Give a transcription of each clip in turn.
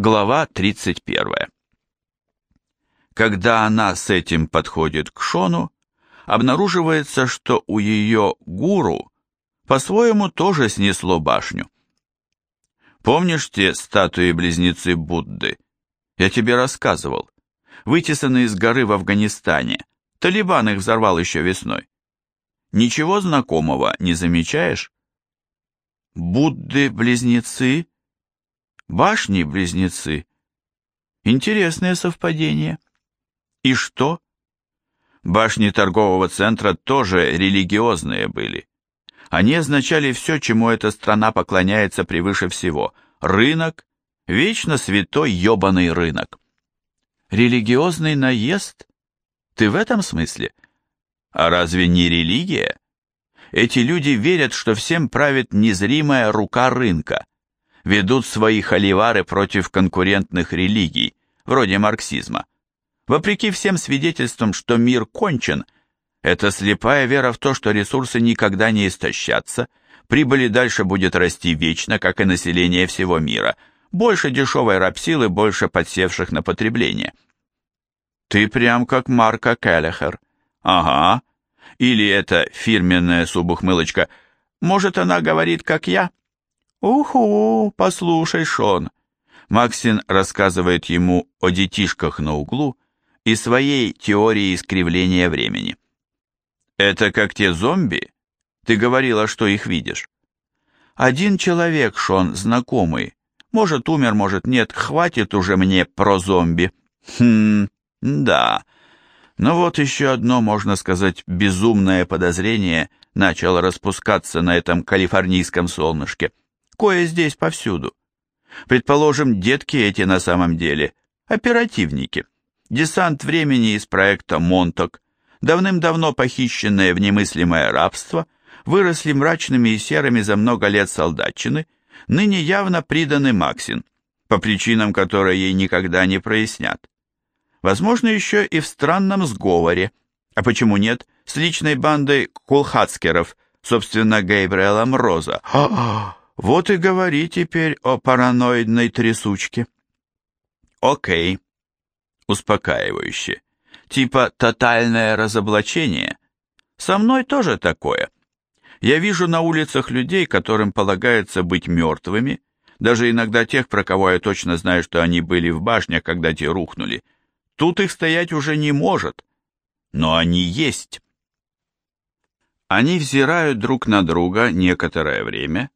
Глава 31. Когда она с этим подходит к Шону, обнаруживается, что у ее гуру по-своему тоже снесло башню. Помнишь те статуи-близнецы Будды? Я тебе рассказывал. Вытесанные из горы в Афганистане. Талибан их взорвал еще весной. Ничего знакомого не замечаешь? Будды-близнецы? Башни-близнецы? Интересное совпадение. И что? Башни торгового центра тоже религиозные были. Они означали все, чему эта страна поклоняется превыше всего. Рынок, вечно святой ебаный рынок. Религиозный наезд? Ты в этом смысле? А разве не религия? Эти люди верят, что всем правит незримая рука рынка, ведут свои холивары против конкурентных религий, вроде марксизма. Вопреки всем свидетельствам, что мир кончен, это слепая вера в то, что ресурсы никогда не истощатся, прибыли дальше будет расти вечно, как и население всего мира, больше дешевой рабсилы, больше подсевших на потребление. Ты прям как Марка Келлехер. Ага. Или это фирменная субухмылочка. Может, она говорит, как я? Уху, послушай, Шон. Максин рассказывает ему о детишках на углу, и своей теории искривления времени. Это как те зомби? Ты говорила, что их видишь. Один человек, Шон, знакомый. Может, умер, может, нет. Хватит уже мне про зомби. Хм, да. Но вот еще одно, можно сказать, безумное подозрение начало распускаться на этом калифорнийском солнышке. Кое здесь повсюду. Предположим, детки эти на самом деле оперативники десант времени из проекта «Монток», давным-давно похищенное в немыслимое рабство, выросли мрачными и серыми за много лет солдатчины, ныне явно приданы Максин, по причинам, которые ей никогда не прояснят. Возможно, еще и в странном сговоре, а почему нет, с личной бандой кулхацкеров, собственно, Гейбриэлом Роза. Вот и говори теперь о параноидной трясучке. Окей, успокаивающе. Типа тотальное разоблачение. Со мной тоже такое. Я вижу на улицах людей, которым полагается быть мертвыми, даже иногда тех, про кого я точно знаю, что они были в башнях, когда те рухнули. Тут их стоять уже не может, но они есть. Они взирают друг на друга некоторое время,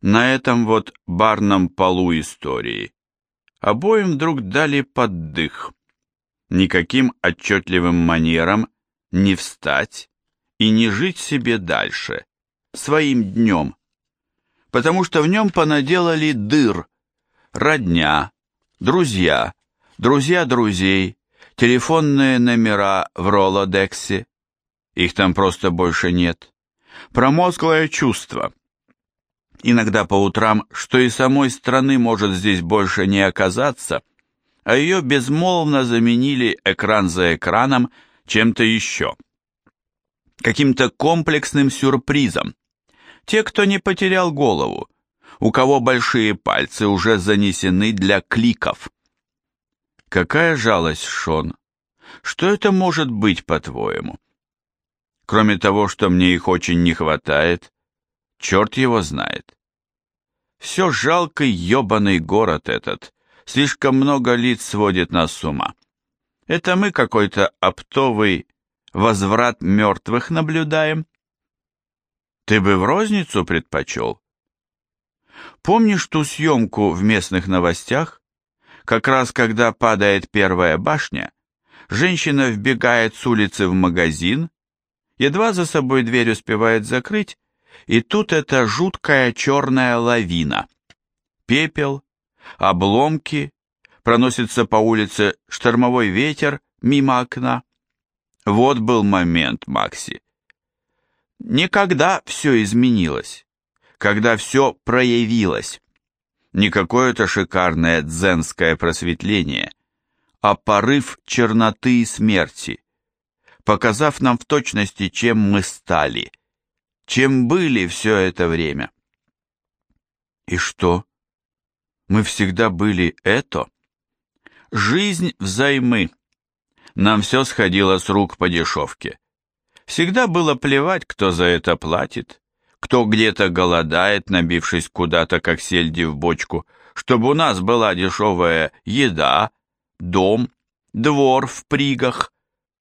на этом вот барном полу истории. Обоим вдруг дали поддых никаким отчетливым манером не встать и не жить себе дальше, своим днем, потому что в нем понаделали дыр, родня, друзья, друзья друзей, телефонные номера в Ролодексе, их там просто больше нет, промозглое чувство. Иногда по утрам, что и самой страны может здесь больше не оказаться – а ее безмолвно заменили экран за экраном чем-то еще. Каким-то комплексным сюрпризом. Те, кто не потерял голову, у кого большие пальцы уже занесены для кликов. Какая жалость, Шон. Что это может быть, по-твоему? Кроме того, что мне их очень не хватает, черт его знает. Все жалкий ебаный город этот, Слишком много лиц сводит нас с ума. Это мы какой-то оптовый возврат мертвых наблюдаем? Ты бы в розницу предпочел? Помнишь ту съемку в местных новостях? Как раз когда падает первая башня, женщина вбегает с улицы в магазин, едва за собой дверь успевает закрыть, и тут эта жуткая черная лавина. Пепел, обломки, проносится по улице штормовой ветер мимо окна. Вот был момент, Макси. Никогда все изменилось, когда все проявилось. Не какое-то шикарное дзенское просветление, а порыв черноты и смерти, показав нам в точности, чем мы стали, чем были все это время. И что? Мы всегда были это. Жизнь взаймы. Нам все сходило с рук по дешевке. Всегда было плевать, кто за это платит, кто где-то голодает, набившись куда-то, как сельди в бочку, чтобы у нас была дешевая еда, дом, двор в пригах.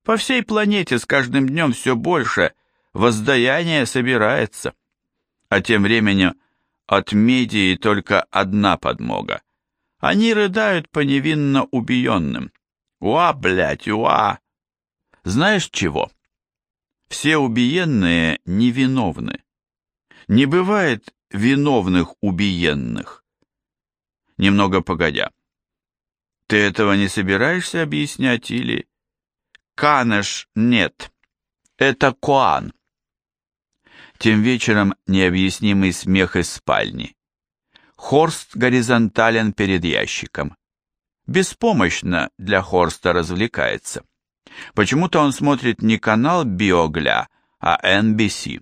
По всей планете с каждым днем все больше воздаяние собирается. А тем временем от медии только одна подмога. Они рыдают по невинно убиенным. Уа, блядь, уа! Знаешь чего? Все убиенные невиновны. Не бывает виновных убиенных. Немного погодя. Ты этого не собираешься объяснять или... Канеш нет. Это Куан. Тем вечером необъяснимый смех из спальни. Хорст горизонтален перед ящиком. Беспомощно для Хорста развлекается. Почему-то он смотрит не канал Биогля, а NBC.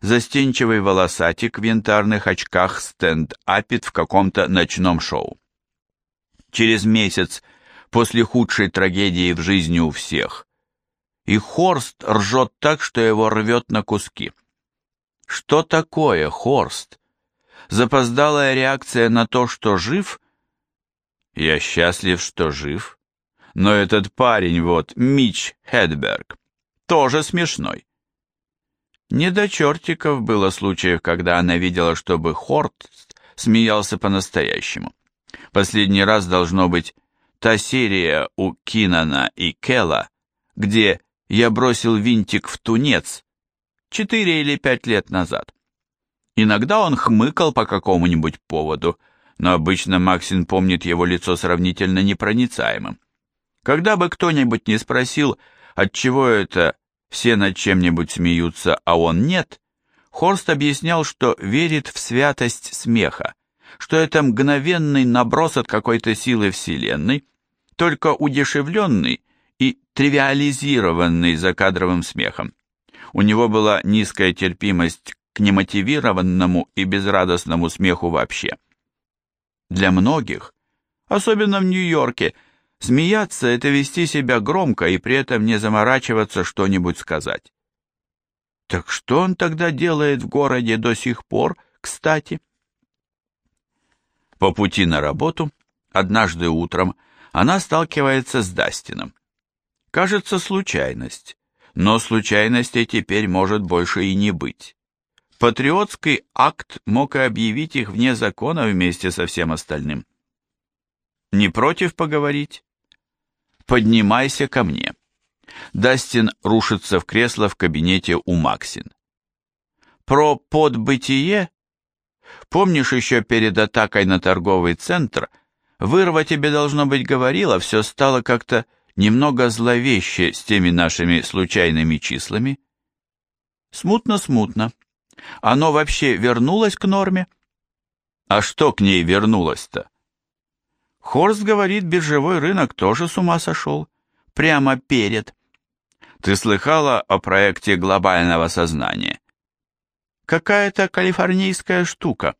Застенчивый волосатик в янтарных очках стенд-апит в каком-то ночном шоу. Через месяц после худшей трагедии в жизни у всех. И Хорст ржет так, что его рвет на куски. Что такое Хорст? Запоздалая реакция на то, что жив? Я счастлив, что жив. Но этот парень вот, Мич Хедберг, тоже смешной. Не до чертиков было случаев, когда она видела, чтобы Хорст смеялся по-настоящему. Последний раз должно быть та серия у Кинана и Келла, где я бросил винтик в тунец четыре или пять лет назад. Иногда он хмыкал по какому-нибудь поводу, но обычно Максин помнит его лицо сравнительно непроницаемым. Когда бы кто-нибудь не спросил, отчего это все над чем-нибудь смеются, а он нет, Хорст объяснял, что верит в святость смеха, что это мгновенный наброс от какой-то силы Вселенной, только удешевленный и тривиализированный закадровым смехом. У него была низкая терпимость к немотивированному и безрадостному смеху вообще. Для многих, особенно в Нью-Йорке, смеяться – это вести себя громко и при этом не заморачиваться что-нибудь сказать. Так что он тогда делает в городе до сих пор, кстати? По пути на работу, однажды утром, она сталкивается с Дастином. Кажется, случайность, но случайностей теперь может больше и не быть. Патриотский акт мог и объявить их вне закона вместе со всем остальным. Не против поговорить? Поднимайся ко мне. Дастин рушится в кресло в кабинете у Максин. Про подбытие? Помнишь еще перед атакой на торговый центр, вырва тебе, должно быть, говорила, все стало как-то немного зловеще с теми нашими случайными числами? Смутно-смутно. Оно вообще вернулось к норме? А что к ней вернулось-то? Хорст говорит, биржевой рынок тоже с ума сошел. Прямо перед. Ты слыхала о проекте глобального сознания? Какая-то калифорнийская штука.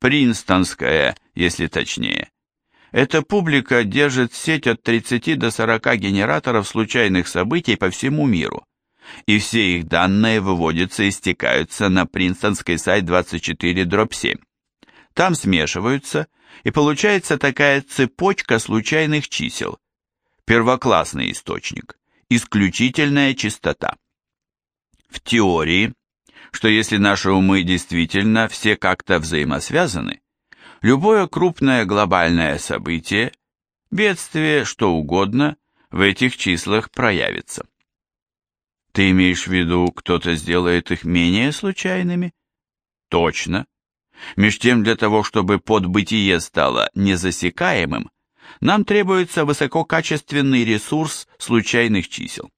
Принстонская, если точнее. Эта публика держит сеть от 30 до 40 генераторов случайных событий по всему миру и все их данные выводятся и стекаются на принстонский сайт 24-7. Там смешиваются, и получается такая цепочка случайных чисел. Первоклассный источник. Исключительная чистота. В теории, что если наши умы действительно все как-то взаимосвязаны, любое крупное глобальное событие, бедствие, что угодно, в этих числах проявится. Ты имеешь в виду, кто-то сделает их менее случайными? Точно. Меж тем, для того, чтобы подбытие стало незасекаемым, нам требуется высококачественный ресурс случайных чисел.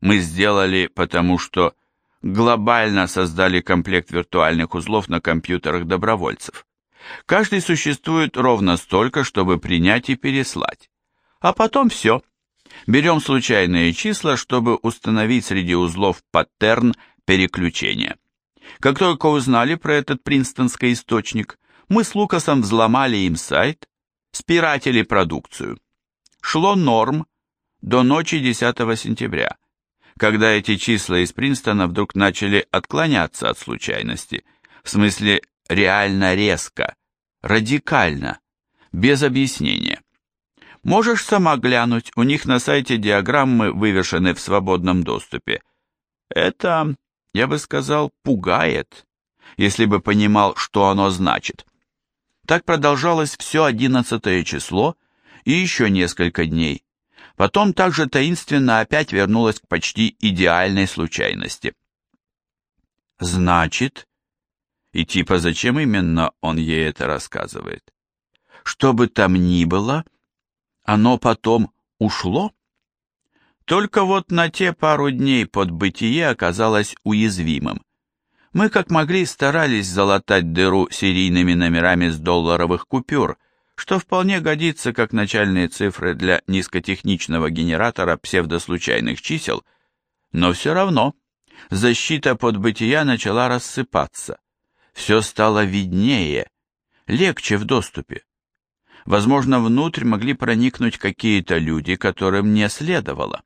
Мы сделали, потому что глобально создали комплект виртуальных узлов на компьютерах добровольцев. Каждый существует ровно столько, чтобы принять и переслать. А потом все – Берем случайные числа, чтобы установить среди узлов паттерн переключения. Как только узнали про этот принстонский источник, Мы с Лукасом взломали им сайт, спиратили продукцию. Шло норм до ночи 10 сентября, когда эти числа из Принстона вдруг начали отклоняться от случайности, в смысле реально резко, радикально, без объяснения. Можешь сама глянуть, у них на сайте диаграммы вывешены в свободном доступе. Это, я бы сказал, пугает, если бы понимал, что оно значит. Так продолжалось все одиннадцатое число и еще несколько дней. Потом также таинственно опять вернулась к почти идеальной случайности. Значит, и типа зачем именно он ей это рассказывает? Что бы там ни было, оно потом ушло? Только вот на те пару дней под бытие оказалось уязвимым. Мы как могли старались залатать дыру серийными номерами с долларовых купюр, что вполне годится как начальные цифры для низкотехничного генератора псевдослучайных чисел, но все равно защита под бытия начала рассыпаться. Все стало виднее, легче в доступе. Возможно, внутрь могли проникнуть какие-то люди, которым не следовало.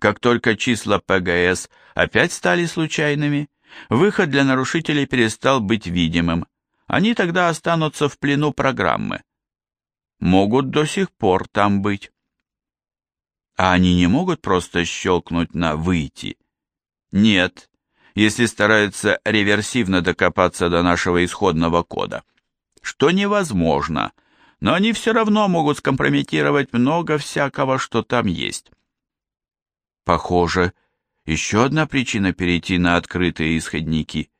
Как только числа ПГС опять стали случайными, выход для нарушителей перестал быть видимым. Они тогда останутся в плену программы. Могут до сих пор там быть. А они не могут просто щелкнуть на «выйти». Нет, если стараются реверсивно докопаться до нашего исходного кода. Что невозможно, но они все равно могут скомпрометировать много всякого, что там есть. Похоже, еще одна причина перейти на открытые исходники.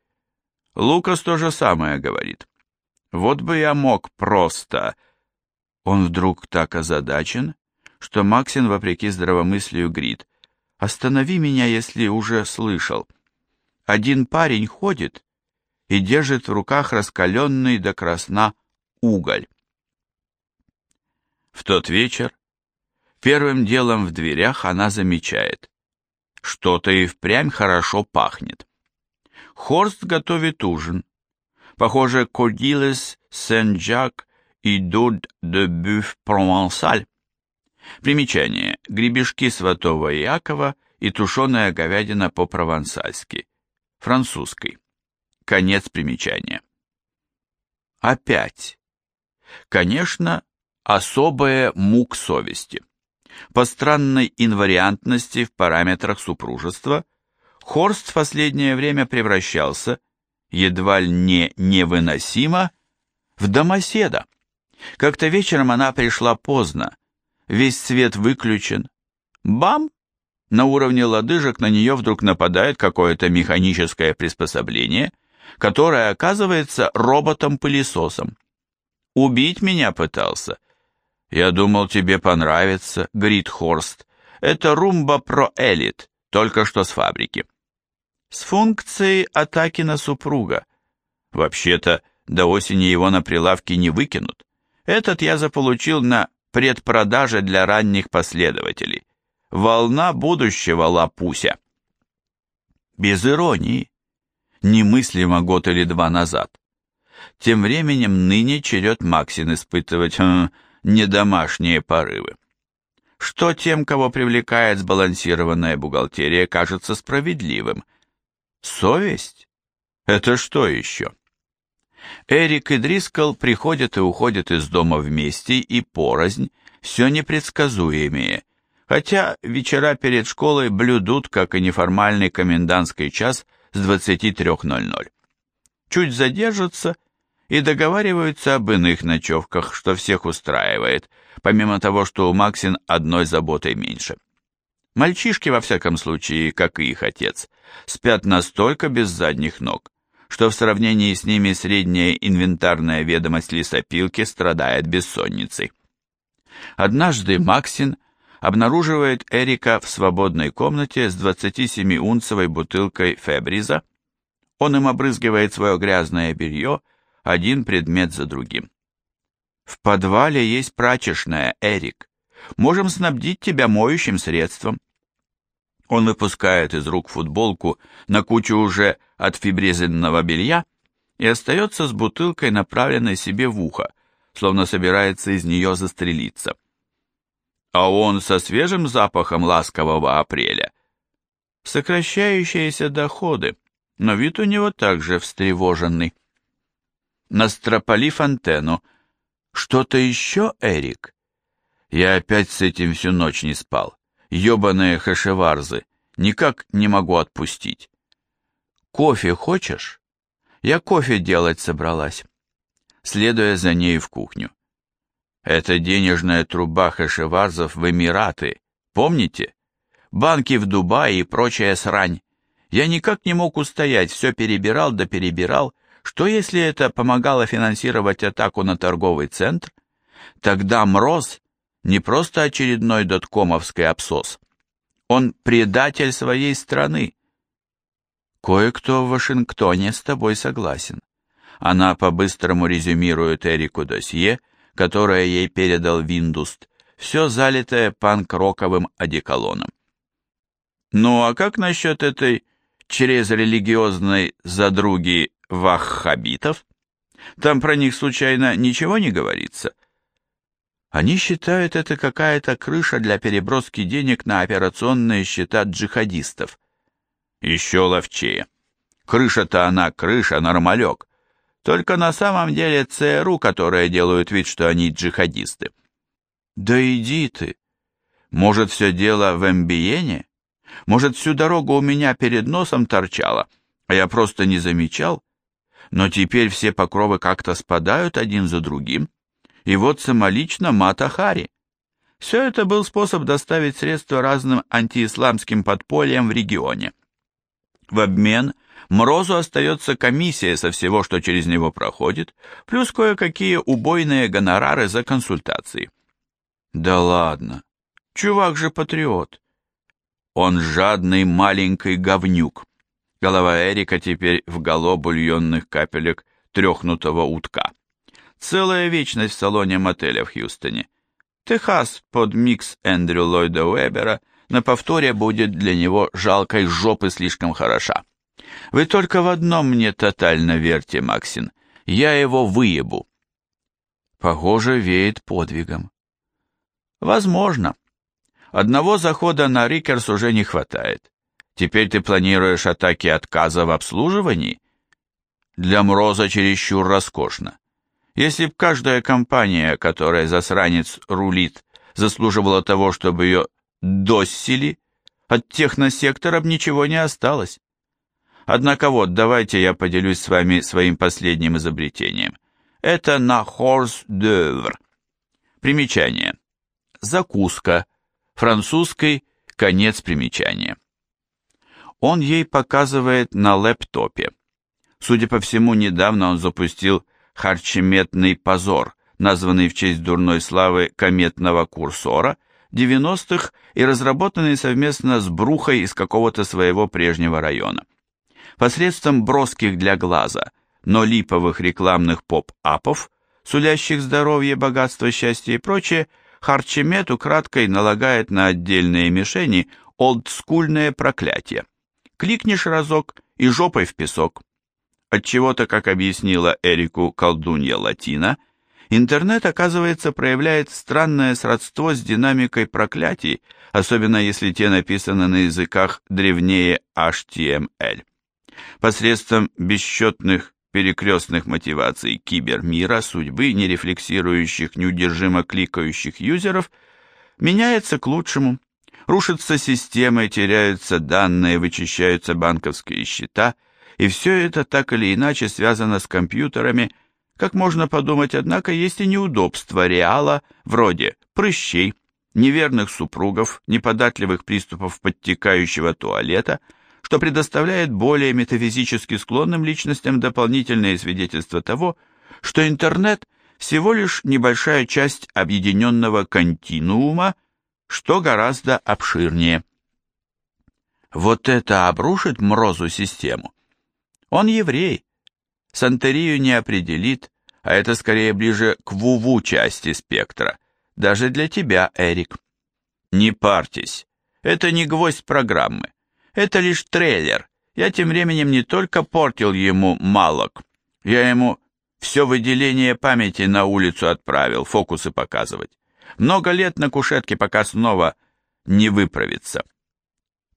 Лукас то же самое говорит. Вот бы я мог просто... Он вдруг так озадачен, что Максин, вопреки здравомыслию, грит. «Останови меня, если уже слышал. Один парень ходит и держит в руках раскаленный до красна уголь». В тот вечер первым делом в дверях она замечает. Что-то и впрямь хорошо пахнет. Хорст готовит ужин. Похоже, Кордилес, Сен-Жак и Дуд де Бюф Провансаль. Примечание. Гребешки святого Якова и тушеная говядина по-провансальски. Французской. Конец примечания. Опять. Конечно, особая мук совести. По странной инвариантности в параметрах супружества, Хорст в последнее время превращался, едва ли не невыносимо, в домоседа. Как-то вечером она пришла поздно, весь свет выключен. Бам! На уровне лодыжек на нее вдруг нападает какое-то механическое приспособление, которое оказывается роботом-пылесосом. Убить меня пытался — «Я думал, тебе понравится, Грит Хорст. Это румба про элит, только что с фабрики». «С функцией атаки на супруга. Вообще-то, до осени его на прилавке не выкинут. Этот я заполучил на предпродаже для ранних последователей. Волна будущего лапуся». Без иронии. Немыслимо год или два назад. Тем временем ныне черед Максин испытывать... Хм, недомашние порывы. Что тем, кого привлекает сбалансированная бухгалтерия, кажется справедливым? Совесть? Это что еще? Эрик и Дрискл приходят и уходят из дома вместе и порознь, все непредсказуемее, хотя вечера перед школой блюдут, как и неформальный комендантский час с 23.00. Чуть задержатся и договариваются об иных ночевках, что всех устраивает, помимо того, что у Максин одной заботой меньше. Мальчишки, во всяком случае, как и их отец, спят настолько без задних ног, что в сравнении с ними средняя инвентарная ведомость лесопилки страдает бессонницей. Однажды Максин обнаруживает Эрика в свободной комнате с 27-унцевой бутылкой Фебриза. Он им обрызгивает свое грязное белье один предмет за другим. «В подвале есть прачечная, Эрик. Можем снабдить тебя моющим средством». Он выпускает из рук футболку на кучу уже отфибризенного белья и остается с бутылкой, направленной себе в ухо, словно собирается из нее застрелиться. А он со свежим запахом ласкового апреля. Сокращающиеся доходы, но вид у него также встревоженный. Настропали антенну. Что-то еще, Эрик? Я опять с этим всю ночь не спал. Ёбаные хашеварзы. Никак не могу отпустить. Кофе хочешь? Я кофе делать собралась. Следуя за ней в кухню. Это денежная труба хашеварзов в Эмираты. Помните? Банки в Дубае и прочая срань. Я никак не мог устоять, все перебирал да перебирал. Что если это помогало финансировать атаку на торговый центр? Тогда Мроз не просто очередной доткомовский абсос. Он предатель своей страны. Кое-кто в Вашингтоне с тобой согласен. Она по-быстрому резюмирует Эрику досье, которое ей передал Виндуст, все залитое панк-роковым одеколоном. Ну а как насчет этой через религиозной задруги ваххабитов? Там про них случайно ничего не говорится? Они считают это какая-то крыша для переброски денег на операционные счета джихадистов. Еще ловчее. Крыша-то она крыша, нормалек. Только на самом деле ЦРУ, которые делают вид, что они джихадисты. Да иди ты. Может, все дело в эмбиене? Может, всю дорогу у меня перед носом торчало, а я просто не замечал? Но теперь все покровы как-то спадают один за другим. И вот самолично Мата Хари. Все это был способ доставить средства разным антиисламским подпольям в регионе. В обмен Мрозу остается комиссия со всего, что через него проходит, плюс кое-какие убойные гонорары за консультации. Да ладно, чувак же патриот. Он жадный маленький говнюк. Голова Эрика теперь в гало бульонных капелек трехнутого утка. Целая вечность в салоне мотеля в Хьюстоне. Техас под микс Эндрю Ллойда Уэбера на повторе будет для него жалкой жопы слишком хороша. Вы только в одном мне тотально верьте, Максин. Я его выебу. Похоже, веет подвигом. Возможно. Одного захода на Рикерс уже не хватает. Теперь ты планируешь атаки отказа в обслуживании? Для Мроза чересчур роскошно. Если б каждая компания, которая засранец рулит, заслуживала того, чтобы ее доссили, от техносектора б ничего не осталось. Однако вот, давайте я поделюсь с вами своим последним изобретением. Это на хорс d'oeuvre. Примечание. Закуска. Французский конец примечания. Он ей показывает на лэптопе. Судя по всему, недавно он запустил харчеметный позор, названный в честь дурной славы кометного курсора 90-х и разработанный совместно с Брухой из какого-то своего прежнего района. Посредством броских для глаза, но липовых рекламных поп-апов, сулящих здоровье, богатство, счастье и прочее, Харчемет украдкой налагает на отдельные мишени олдскульное проклятие. Кликнешь разок и жопой в песок. Отчего-то, как объяснила Эрику колдунья Латина, интернет, оказывается, проявляет странное сродство с динамикой проклятий, особенно если те написаны на языках древнее HTML. Посредством бесчетных перекрестных мотиваций кибермира, судьбы, нерефлексирующих, неудержимо кликающих юзеров, меняется к лучшему. Рушатся системы, теряются данные, вычищаются банковские счета, и все это так или иначе связано с компьютерами, как можно подумать, однако есть и неудобства реала, вроде прыщей, неверных супругов, неподатливых приступов подтекающего туалета – что предоставляет более метафизически склонным личностям дополнительные свидетельства того, что интернет всего лишь небольшая часть объединенного континуума, что гораздо обширнее. Вот это обрушит Мрозу систему. Он еврей, Сантерию не определит, а это скорее ближе к вуву части спектра, даже для тебя, Эрик. Не парьтесь, это не гвоздь программы. Это лишь трейлер. Я тем временем не только портил ему малок, Я ему все выделение памяти на улицу отправил, фокусы показывать. Много лет на кушетке, пока снова не выправится.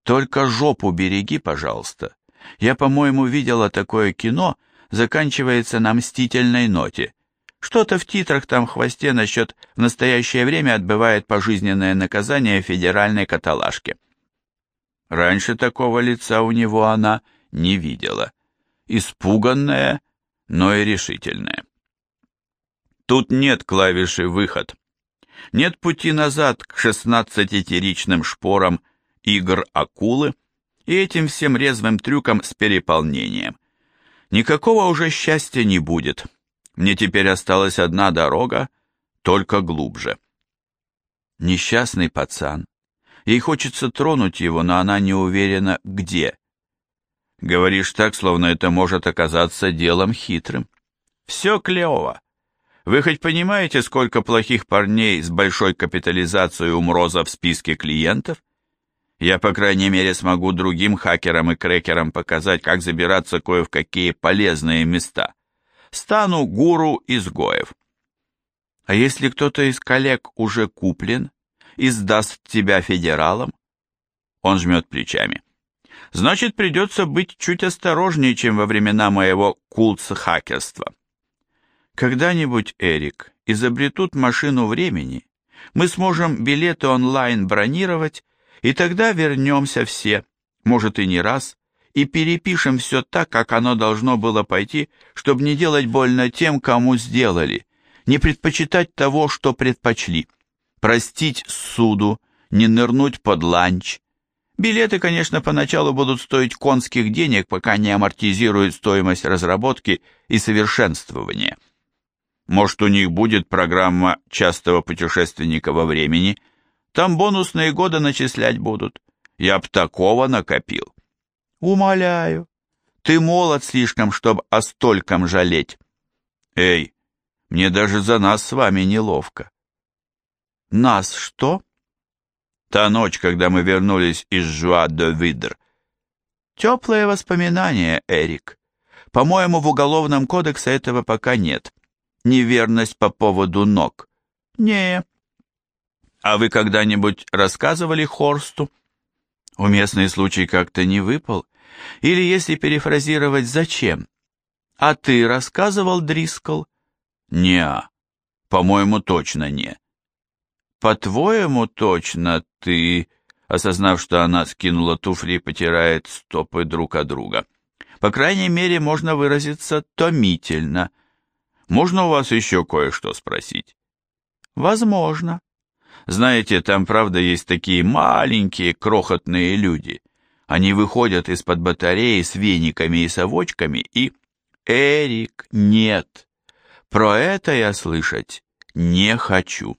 Только жопу береги, пожалуйста. Я, по-моему, видела такое кино, заканчивается на мстительной ноте. Что-то в титрах там хвосте насчет в настоящее время отбывает пожизненное наказание федеральной каталажке. Раньше такого лица у него она не видела. Испуганная, но и решительная. Тут нет клавиши «Выход». Нет пути назад к шестнадцатитеричным шпорам игр акулы и этим всем резвым трюкам с переполнением. Никакого уже счастья не будет. Мне теперь осталась одна дорога, только глубже. Несчастный пацан. Ей хочется тронуть его, но она не уверена, где. Говоришь так, словно это может оказаться делом хитрым. Все клево. Вы хоть понимаете, сколько плохих парней с большой капитализацией у Мроза в списке клиентов? Я, по крайней мере, смогу другим хакерам и крекерам показать, как забираться кое в какие полезные места. Стану гуру изгоев. А если кто-то из коллег уже куплен и сдаст тебя федералам? Он жмет плечами. Значит, придется быть чуть осторожнее, чем во времена моего култс-хакерства. Когда-нибудь, Эрик, изобретут машину времени, мы сможем билеты онлайн бронировать, и тогда вернемся все, может и не раз, и перепишем все так, как оно должно было пойти, чтобы не делать больно тем, кому сделали, не предпочитать того, что предпочли, простить суду, не нырнуть под ланч. Билеты, конечно, поначалу будут стоить конских денег, пока не амортизируют стоимость разработки и совершенствования. Может, у них будет программа частого путешественника во времени. Там бонусные годы начислять будут. Я б такого накопил. Умоляю. Ты молод слишком, чтобы о стольком жалеть. Эй, мне даже за нас с вами неловко. Нас что? Та ночь, когда мы вернулись из Жуа-де-Видр. Теплые воспоминания, Эрик. По-моему, в Уголовном кодексе этого пока нет неверность по поводу ног? Не. А вы когда-нибудь рассказывали Хорсту? Уместный случай как-то не выпал. Или, если перефразировать, зачем? А ты рассказывал, Дрискл? Не, по-моему, точно не. По-твоему, точно ты, осознав, что она скинула туфли потирает стопы друг от друга. По крайней мере, можно выразиться томительно – можно у вас еще кое-что спросить? Возможно. Знаете, там правда есть такие маленькие крохотные люди. Они выходят из-под батареи с вениками и совочками и... Эрик, нет. Про это я слышать не хочу.